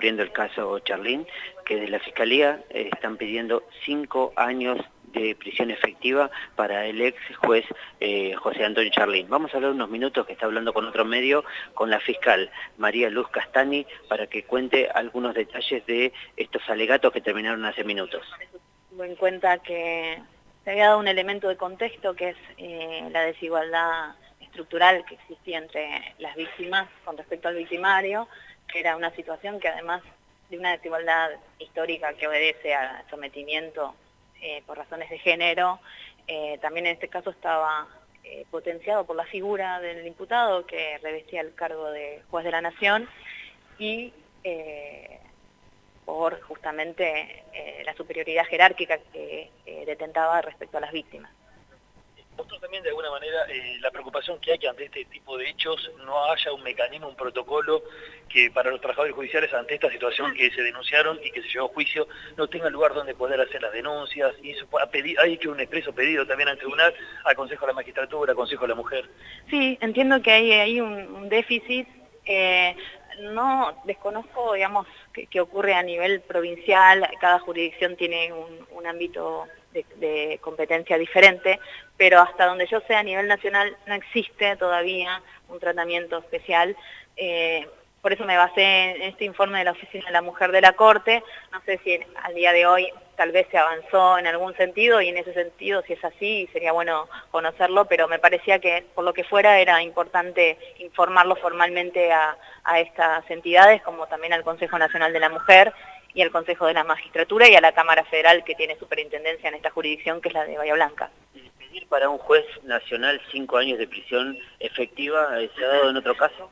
Viendo el caso Charlín, que de la Fiscalía eh, están pidiendo cinco años de prisión efectiva para el ex juez eh, José Antonio Charlín. Vamos a hablar unos minutos que está hablando con otro medio, con la fiscal María Luz Castani, para que cuente algunos detalles de estos alegatos que terminaron hace minutos. Tengo en cuenta que se había dado un elemento de contexto que es eh, la desigualdad estructural que existía entre las víctimas con respecto al victimario, era una situación que además de una desigualdad histórica que obedece al sometimiento eh, por razones de género, eh, también en este caso estaba eh, potenciado por la figura del imputado que revestía el cargo de juez de la nación y por justamente la superioridad jerárquica que detentaba respecto a las víctimas también de alguna manera eh, la preocupación que hay que ante este tipo de hechos no haya un mecanismo, un protocolo que para los trabajadores judiciales ante esta situación que se denunciaron y que se llevó a juicio no tenga lugar donde poder hacer las denuncias y eso hay hecho un expreso pedido también al tribunal, al Consejo de la Magistratura, al Consejo de la Mujer. Sí, entiendo que hay, hay un, déficit. Eh, no desconozco, digamos, qué ocurre a nivel provincial, cada jurisdicción tiene un ámbito de, competencia diferente, pero hasta donde yo sé a nivel nacional no existe todavía un tratamiento especial. Eh, por eso me basé en este informe de la Oficina de la Mujer de la Corte. No sé si al día de hoy tal vez se avanzó en algún sentido y en ese sentido, si es así, sería bueno conocerlo, pero me parecía que por lo que fuera era importante informarlo formalmente a, a estas entidades, como también al Consejo Nacional de la Mujer, y al Consejo de la Magistratura y a la Cámara Federal que tiene superintendencia en esta jurisdicción, que es la de Bahía Blanca. ¿Pedir para un juez nacional cinco años de prisión efectiva se ha dado en otro caso?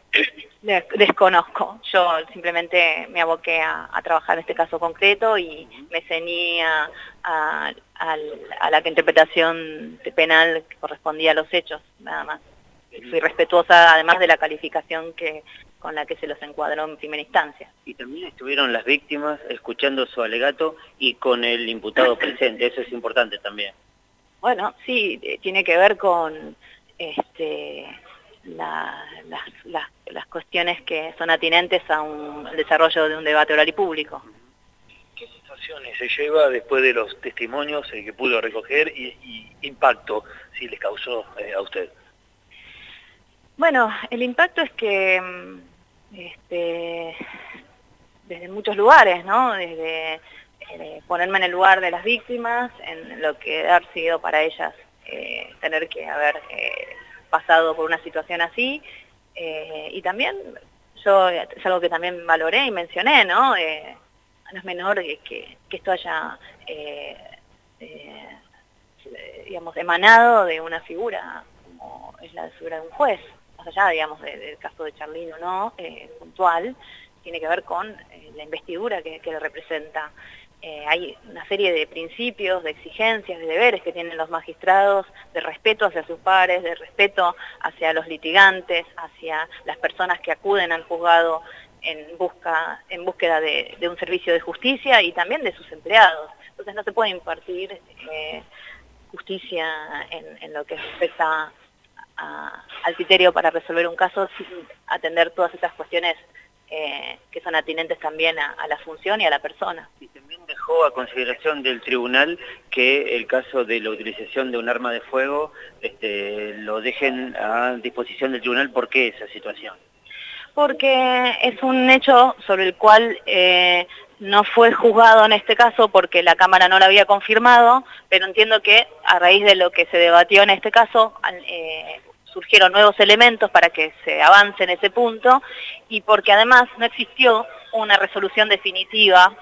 Desconozco. Yo simplemente me aboqué a, trabajar en este caso concreto y me ceñí a, a la interpretación penal que correspondía a los hechos, nada más. Fui respetuosa además de la calificación que con la que se los encuadró en primera instancia. Y también estuvieron las víctimas escuchando su alegato y con el imputado presente, eso es importante también. Bueno, sí, eh, tiene que ver con este, las, cuestiones que son atinentes a un, al desarrollo de un debate oral y público. ¿Qué sensaciones se lleva después de los testimonios eh, que pudo recoger y, impacto si les causó eh, a usted? Bueno, el impacto es que mm, este, desde muchos lugares, ¿no? Desde eh, ponerme en el lugar de las víctimas, en lo que ha sido para ellas eh, tener que haber eh, pasado por una situación así, y también yo, es algo que también valoré y mencioné, ¿no? no es menor que, que esto haya, digamos, emanado de una figura como es la figura de un juez, allá, digamos, del caso de Charlín o no, eh, puntual, tiene que ver con eh, la investidura que, le representa. Eh, hay una serie de principios, de exigencias, de deberes que tienen los magistrados, de respeto hacia sus pares, de respeto hacia los litigantes, hacia las personas que acuden al juzgado en, busca, en búsqueda de, un servicio de justicia y también de sus empleados. Entonces no se puede impartir justicia en, en, lo que respecta al criterio para resolver un caso sin atender todas esas cuestiones eh, que son atinentes también a, la función y a la persona. Y también dejó a consideración del tribunal que el caso de la utilización de un arma de fuego este, lo dejen a disposición del tribunal. ¿Por qué esa situación? Porque es un hecho sobre el cual eh, no fue juzgado en este caso porque la Cámara no lo había confirmado, pero entiendo que a raíz de lo que se debatió en este caso, eh, surgieron nuevos elementos para que se avance en ese punto y porque además no existió una resolución definitiva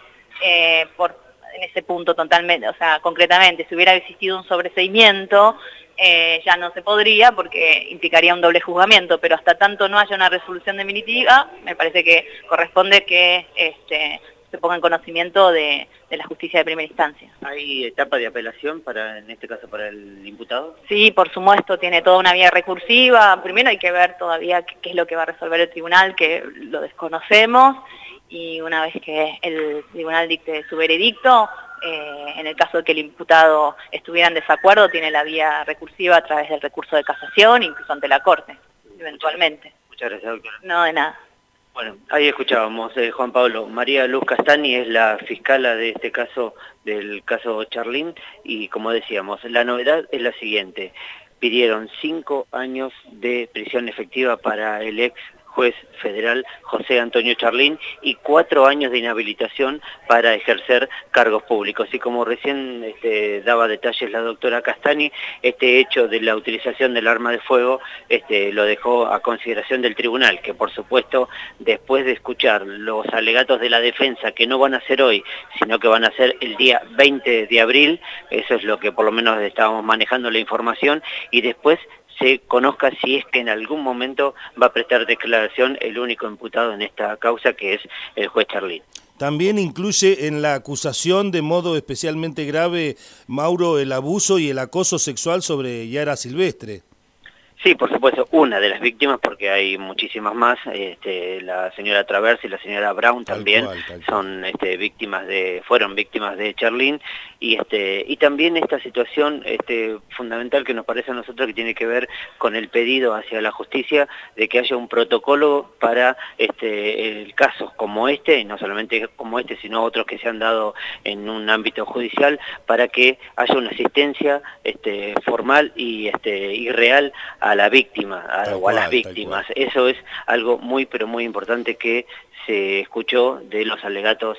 eh, por, en ese punto totalmente, o sea, concretamente, si hubiera existido un sobreseimiento, eh, ya no se podría porque implicaría un doble juzgamiento, pero hasta tanto no haya una resolución definitiva, me parece que corresponde que este, se ponga en conocimiento de, la justicia de primera instancia. ¿Hay etapa de apelación, para en este caso para el imputado? Sí, por supuesto, tiene toda una vía recursiva. Primero hay que ver todavía qué, es lo que va a resolver el tribunal, que lo desconocemos, y una vez que el tribunal dicte su veredicto, eh, en el caso de que el imputado estuviera en desacuerdo, tiene la vía recursiva a través del recurso de casación, incluso ante la Corte, eventualmente. Muchas gracias, doctora. No, de nada. Bueno, ahí escuchábamos, eh, Juan Pablo. María Luz Castani es la fiscala de este caso, del caso Charlín, y como decíamos, la novedad es la siguiente. Pidieron cinco años de prisión efectiva para el ex juez federal José Antonio Charlín y cuatro años de inhabilitación para ejercer cargos públicos. Y como recién este, daba detalles la doctora Castani, este hecho de la utilización del arma de fuego este, lo dejó a consideración del tribunal, que por supuesto después de escuchar los alegatos de la defensa, que no van a ser hoy, sino que van a ser el día 20 de abril, eso es lo que por lo menos estábamos manejando la información, y después se conozca si es que en algún momento va a prestar declaración el único imputado en esta causa, que es el juez Charlín. También incluye en la acusación de modo especialmente grave, Mauro, el abuso y el acoso sexual sobre Yara Silvestre. Sí, por supuesto, una de las víctimas, porque hay muchísimas más. Este, la señora Travers y la señora Brown también son este, víctimas de, fueron víctimas de Charlene. Y, este, y también esta situación este, fundamental que nos parece a nosotros que tiene que ver con el pedido hacia la justicia de que haya un protocolo para este, el casos como este, y no solamente como este, sino otros que se han dado en un ámbito judicial, para que haya una asistencia este, formal y, este, y real a la víctima o a las víctimas. Eso es algo muy, pero muy importante que se escuchó de los alegatos